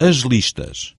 as listas.